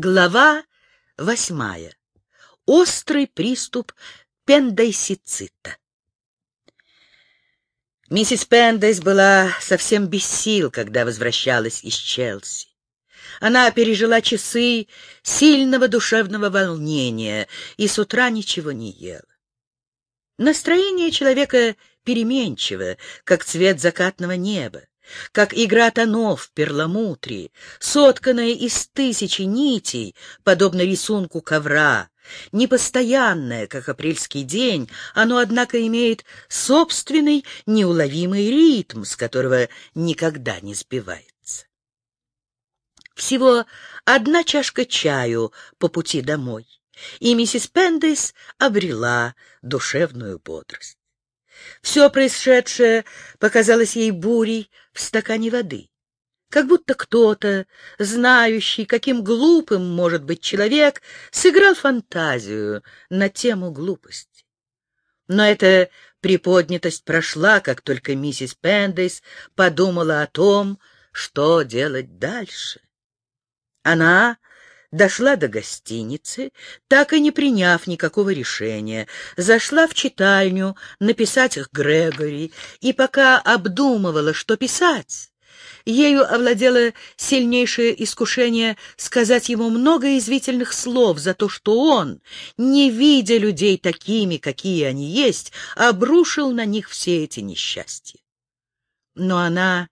Глава восьмая. Острый приступ пендайсицита. Миссис Пендайс была совсем без сил, когда возвращалась из Челси. Она пережила часы сильного душевного волнения и с утра ничего не ела. Настроение человека переменчиво, как цвет закатного неба как игра тонов в перламутре, сотканная из тысячи нитей, подобно рисунку ковра, непостоянное, как апрельский день, оно, однако, имеет собственный неуловимый ритм, с которого никогда не сбивается. Всего одна чашка чаю по пути домой, и миссис Пендейс обрела душевную бодрость. Все происшедшее показалось ей бурей в стакане воды. Как будто кто-то, знающий, каким глупым может быть человек, сыграл фантазию на тему глупости. Но эта приподнятость прошла, как только миссис Пендейс подумала о том, что делать дальше. Она дошла до гостиницы, так и не приняв никакого решения, зашла в читальню написать к Грегори, и пока обдумывала, что писать, ею овладело сильнейшее искушение сказать ему много извительных слов за то, что он, не видя людей такими, какие они есть, обрушил на них все эти несчастья. Но она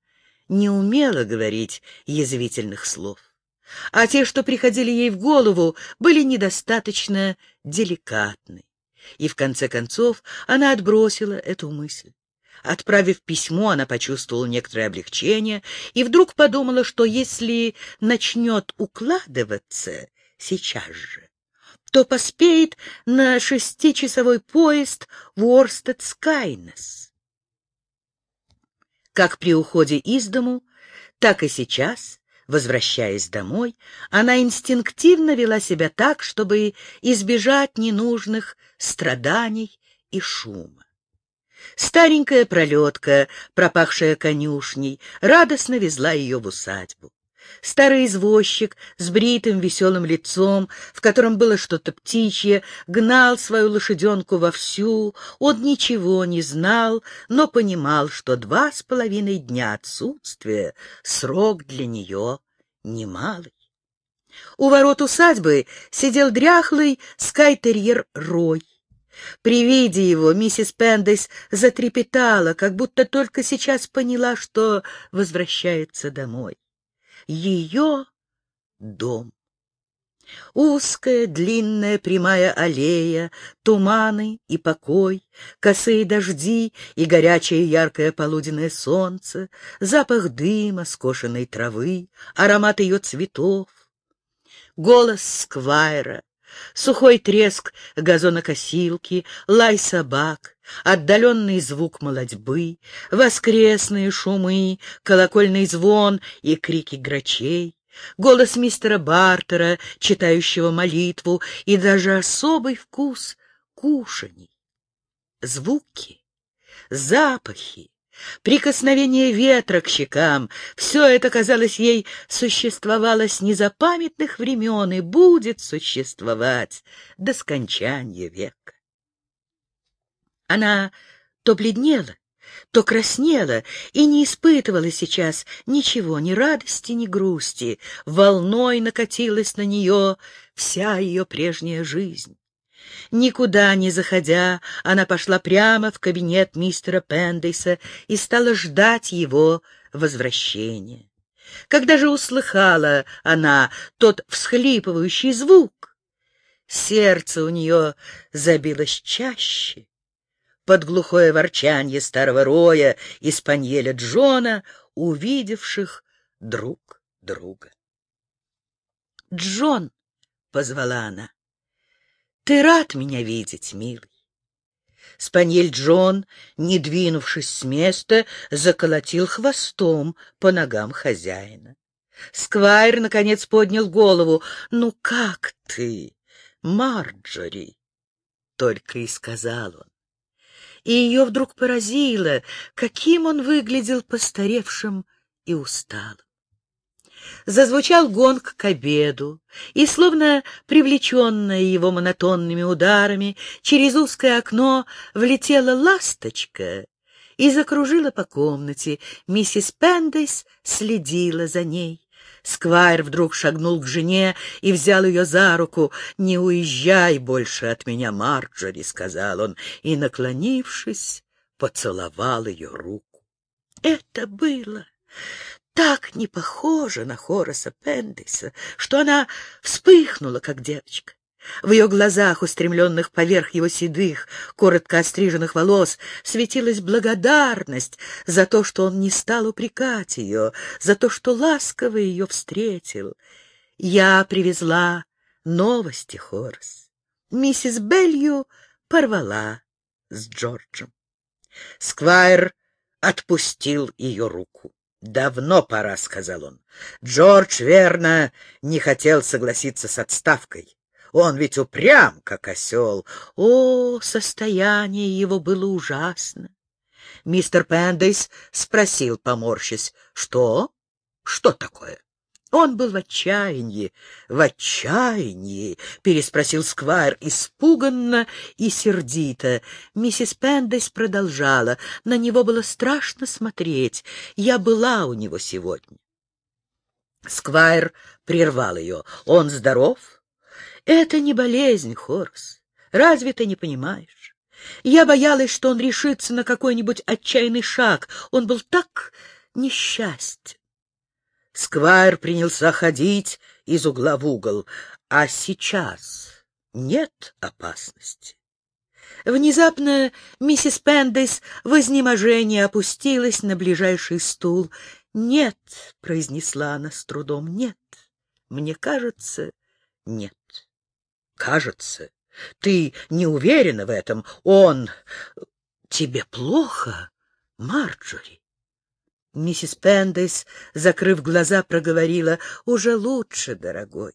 не умела говорить язвительных слов а те, что приходили ей в голову, были недостаточно деликатны. И в конце концов она отбросила эту мысль. Отправив письмо, она почувствовала некоторое облегчение и вдруг подумала, что если начнет укладываться сейчас же, то поспеет на шестичасовой поезд в Уорстед-Скайнес. Как при уходе из дому, так и сейчас Возвращаясь домой, она инстинктивно вела себя так, чтобы избежать ненужных страданий и шума. Старенькая пролетка, пропахшая конюшней, радостно везла ее в усадьбу. Старый извозчик с бритым веселым лицом, в котором было что-то птичье, гнал свою лошаденку вовсю. Он ничего не знал, но понимал, что два с половиной дня отсутствия — срок для нее немалый. У ворот усадьбы сидел дряхлый скайтерьер Рой. При виде его миссис Пендес затрепетала, как будто только сейчас поняла, что возвращается домой ее дом. Узкая, длинная, прямая аллея, туманы и покой, косые дожди и горячее яркое полуденное солнце, запах дыма, скошенной травы, аромат ее цветов, голос сквайра, сухой треск газонокосилки, лай собак, отдаленный звук молодьбы, воскресные шумы, колокольный звон и крики грачей, голос мистера Бартера, читающего молитву, и даже особый вкус кушаний. Звуки, запахи, Прикосновение ветра к щекам — все это, казалось ей, существовало с незапамятных времен и будет существовать до скончания века. Она то бледнела, то краснела и не испытывала сейчас ничего, ни радости, ни грусти. Волной накатилась на нее вся ее прежняя жизнь. Никуда не заходя, она пошла прямо в кабинет мистера Пендейса и стала ждать его возвращения. Когда же услыхала она тот всхлипывающий звук, сердце у нее забилось чаще. Под глухое ворчанье старого роя и спаньеля Джона, увидевших друг друга. «Джон!» — позвала она. Ты рад меня видеть, милый? Спаньель Джон, не двинувшись с места, заколотил хвостом по ногам хозяина. Сквайр, наконец, поднял голову. «Ну как ты, Марджори?» — только и сказал он. И ее вдруг поразило, каким он выглядел постаревшим и усталым. Зазвучал гонг к обеду, и, словно привлеченная его монотонными ударами, через узкое окно влетела ласточка и закружила по комнате. Миссис Пендейс следила за ней. Сквайр вдруг шагнул к жене и взял ее за руку. «Не уезжай больше от меня, Марджори», — сказал он, и, наклонившись, поцеловал ее руку. Это было так не похоже на Хораса Пендиса, что она вспыхнула, как девочка. В ее глазах, устремленных поверх его седых, коротко остриженных волос, светилась благодарность за то, что он не стал упрекать ее, за то, что ласково ее встретил. Я привезла новости, Хорас. Миссис Белью порвала с Джорджем. Сквайр отпустил ее руку. «Давно пора», — сказал он. «Джордж, верно, не хотел согласиться с отставкой. Он ведь упрям, как осел. О, состояние его было ужасно. Мистер Пендейс спросил, поморщись, «Что? Что такое?» Он был в отчаянии. В отчаянии, переспросил Сквайр испуганно и сердито. Миссис Пендейс продолжала. На него было страшно смотреть. Я была у него сегодня. Сквайр прервал ее. Он здоров? Это не болезнь, Хорс. Разве ты не понимаешь? Я боялась, что он решится на какой-нибудь отчаянный шаг. Он был так несчастен. Сквайр принялся ходить из угла в угол. А сейчас нет опасности. Внезапно миссис Пендейс в изнеможении опустилась на ближайший стул. «Нет», — произнесла она с трудом, — «нет. Мне кажется, нет». «Кажется? Ты не уверена в этом? Он... Тебе плохо, Марджори?» Миссис Пендейс, закрыв глаза, проговорила, «Уже лучше, дорогой».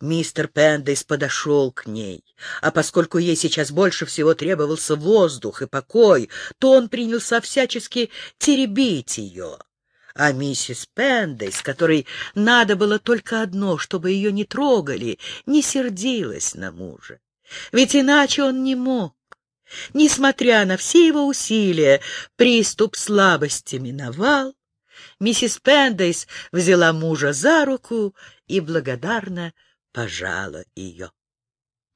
Мистер Пендейс подошел к ней, а поскольку ей сейчас больше всего требовался воздух и покой, то он принялся всячески теребить ее. А миссис Пендейс, которой надо было только одно, чтобы ее не трогали, не сердилась на мужа. Ведь иначе он не мог. Несмотря на все его усилия, приступ слабости миновал. Миссис Пендейс взяла мужа за руку и благодарно пожала ее.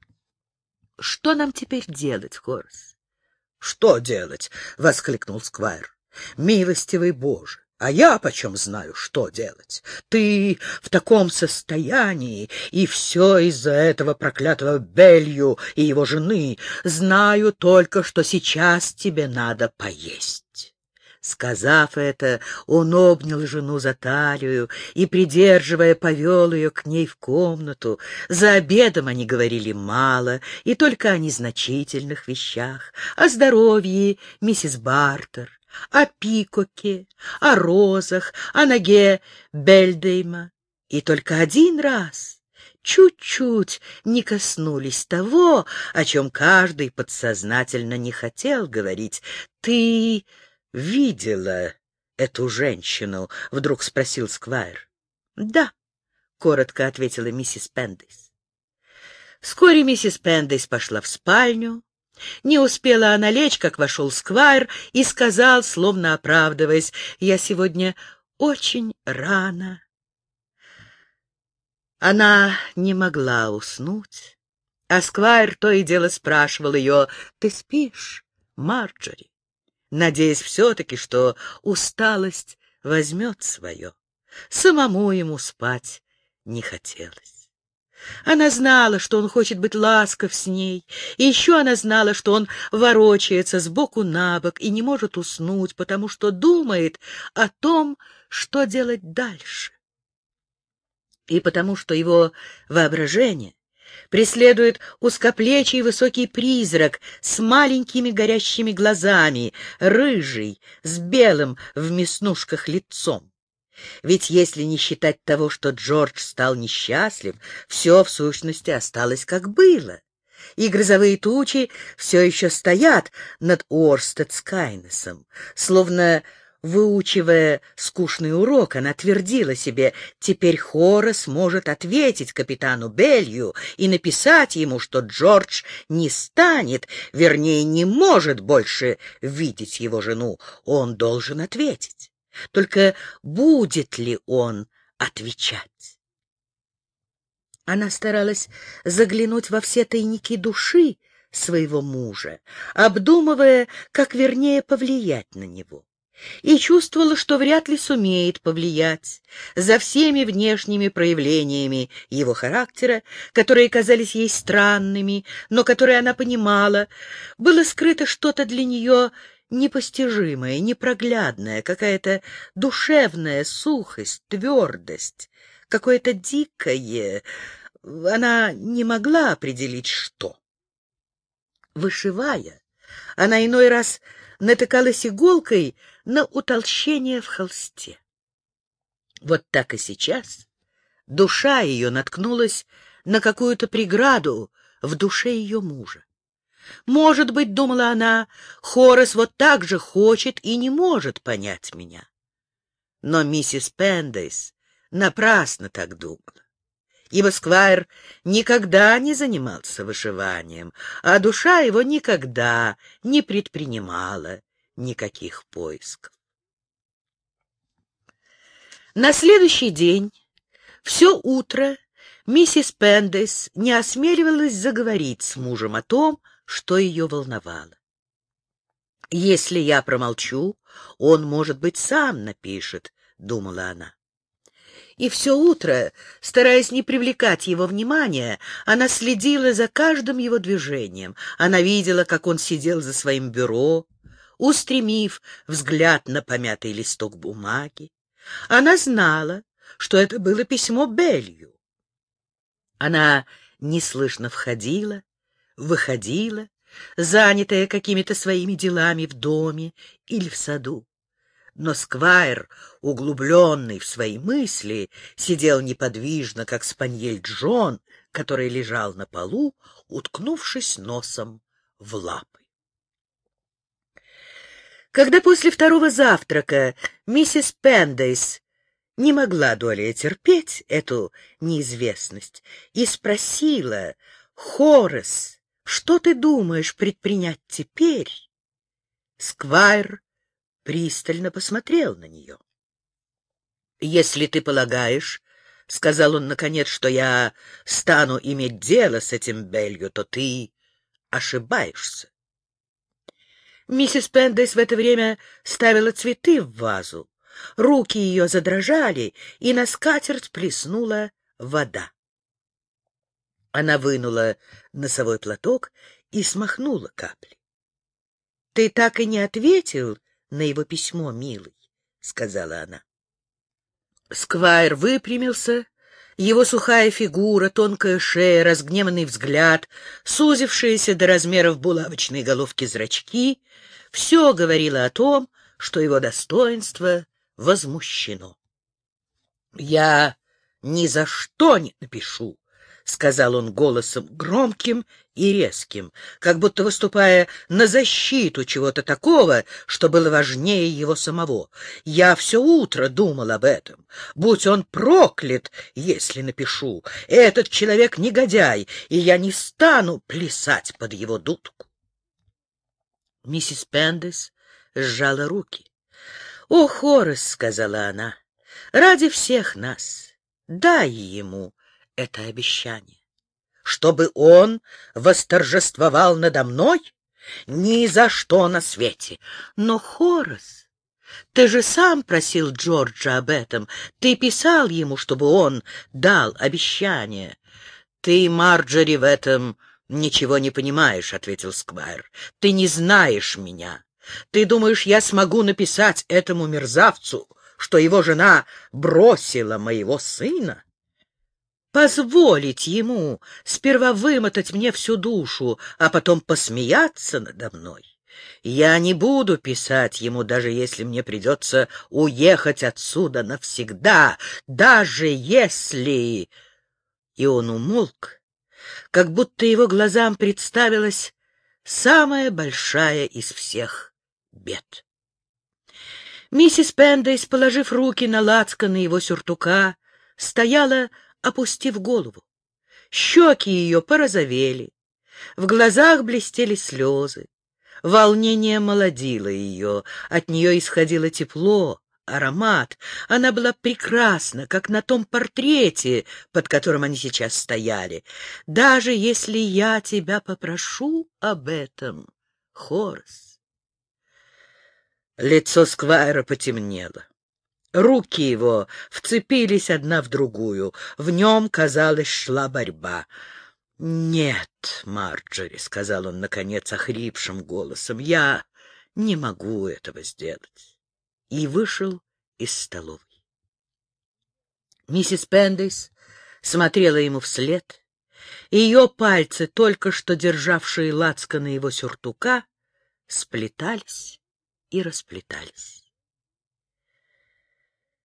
— Что нам теперь делать, Хорс? — Что делать? — воскликнул Сквайр. — Милостивый Боже! А я почем знаю, что делать? Ты в таком состоянии, и все из-за этого проклятого Белью и его жены. Знаю только, что сейчас тебе надо поесть. Сказав это, он обнял жену за талию и, придерживая, повел ее к ней в комнату. За обедом они говорили мало, и только о незначительных вещах, о здоровье миссис Бартер, о Пикоке, о розах, о ноге Бельдейма. И только один раз чуть-чуть не коснулись того, о чем каждый подсознательно не хотел говорить. «Ты видела эту женщину?» — вдруг спросил Сквайр. «Да», — коротко ответила миссис Пендейс. Вскоре миссис Пендейс пошла в спальню, не успела она лечь, как вошел Сквайр и сказал, словно оправдываясь, «Я сегодня очень рано». Она не могла уснуть, а Сквайр то и дело спрашивал ее, «Ты спишь, Марджори?» надеясь все-таки, что усталость возьмет свое. Самому ему спать не хотелось. Она знала, что он хочет быть ласков с ней, и еще она знала, что он ворочается сбоку на бок и не может уснуть, потому что думает о том, что делать дальше. И потому что его воображение преследует узкоплечий высокий призрак с маленькими горящими глазами, рыжий, с белым в мяснушках лицом. Ведь если не считать того, что Джордж стал несчастлив, все в сущности осталось как было. И грозовые тучи все еще стоят над Уорстед Скайнесом, словно Выучивая скучный урок, она твердила себе, теперь Хорас может ответить капитану Белью и написать ему, что Джордж не станет, вернее, не может больше видеть его жену. Он должен ответить. Только будет ли он отвечать? Она старалась заглянуть во все тайники души своего мужа, обдумывая, как вернее повлиять на него и чувствовала, что вряд ли сумеет повлиять за всеми внешними проявлениями его характера, которые казались ей странными, но которые она понимала, было скрыто что-то для нее непостижимое, непроглядное, какая-то душевная сухость, твердость, какое-то дикое. Она не могла определить, что. Вышивая, она иной раз натыкалась иголкой на утолщение в холсте. Вот так и сейчас душа ее наткнулась на какую-то преграду в душе ее мужа. Может быть, думала она, Хорас вот так же хочет и не может понять меня. Но миссис Пендейс напрасно так думала ибо Сквайр никогда не занимался вышиванием, а душа его никогда не предпринимала никаких поисков. На следующий день, все утро, миссис Пендес не осмеливалась заговорить с мужем о том, что ее волновало. «Если я промолчу, он, может быть, сам напишет», — думала она. И все утро, стараясь не привлекать его внимания, она следила за каждым его движением. Она видела, как он сидел за своим бюро, устремив взгляд на помятый листок бумаги. Она знала, что это было письмо Белью. Она неслышно входила, выходила, занятая какими-то своими делами в доме или в саду но Сквайр, углубленный в свои мысли, сидел неподвижно, как спаньель Джон, который лежал на полу, уткнувшись носом в лапы. Когда после второго завтрака миссис Пендейс не могла долей терпеть эту неизвестность и спросила, «Хорес, что ты думаешь предпринять теперь?» Сквайр пристально посмотрел на нее. — Если ты полагаешь, — сказал он наконец, — что я стану иметь дело с этим Белью, то ты ошибаешься. Миссис Пендес в это время ставила цветы в вазу. Руки ее задрожали, и на скатерть плеснула вода. Она вынула носовой платок и смахнула капли. — Ты так и не ответил на его письмо, милый, — сказала она. Сквайр выпрямился, его сухая фигура, тонкая шея, разгневанный взгляд, сузившиеся до размеров булавочной головки зрачки — все говорило о том, что его достоинство возмущено. — Я ни за что не напишу, — сказал он голосом громким и резким, как будто выступая на защиту чего-то такого, что было важнее его самого. Я все утро думал об этом. Будь он проклят, если напишу. Этот человек негодяй, и я не стану плясать под его дудку. Миссис Пендес сжала руки. — О, Хорес, — сказала она, — ради всех нас, дай ему это обещание. Чтобы он восторжествовал надо мной? Ни за что на свете. Но, Хорас, ты же сам просил Джорджа об этом. Ты писал ему, чтобы он дал обещание. Ты, Марджори, в этом ничего не понимаешь, — ответил Сквайр. Ты не знаешь меня. Ты думаешь, я смогу написать этому мерзавцу, что его жена бросила моего сына? Позволить ему сперва вымотать мне всю душу, а потом посмеяться надо мной. Я не буду писать ему, даже если мне придется уехать отсюда навсегда, даже если... И он умолк, как будто его глазам представилась самая большая из всех бед. Миссис Пендейс, положив руки на лацканы его сюртука, стояла, опустив голову. Щеки ее порозовели, в глазах блестели слезы. Волнение молодило ее, от нее исходило тепло, аромат. Она была прекрасна, как на том портрете, под которым они сейчас стояли. Даже если я тебя попрошу об этом, Хорс. Лицо Сквайра потемнело. Руки его вцепились одна в другую. В нем, казалось, шла борьба. «Нет, Марджори», — сказал он, наконец, охрипшим голосом, — «я не могу этого сделать». И вышел из столовой. Миссис Пендейс смотрела ему вслед, ее пальцы, только что державшие лацканы его сюртука, сплетались и расплетались.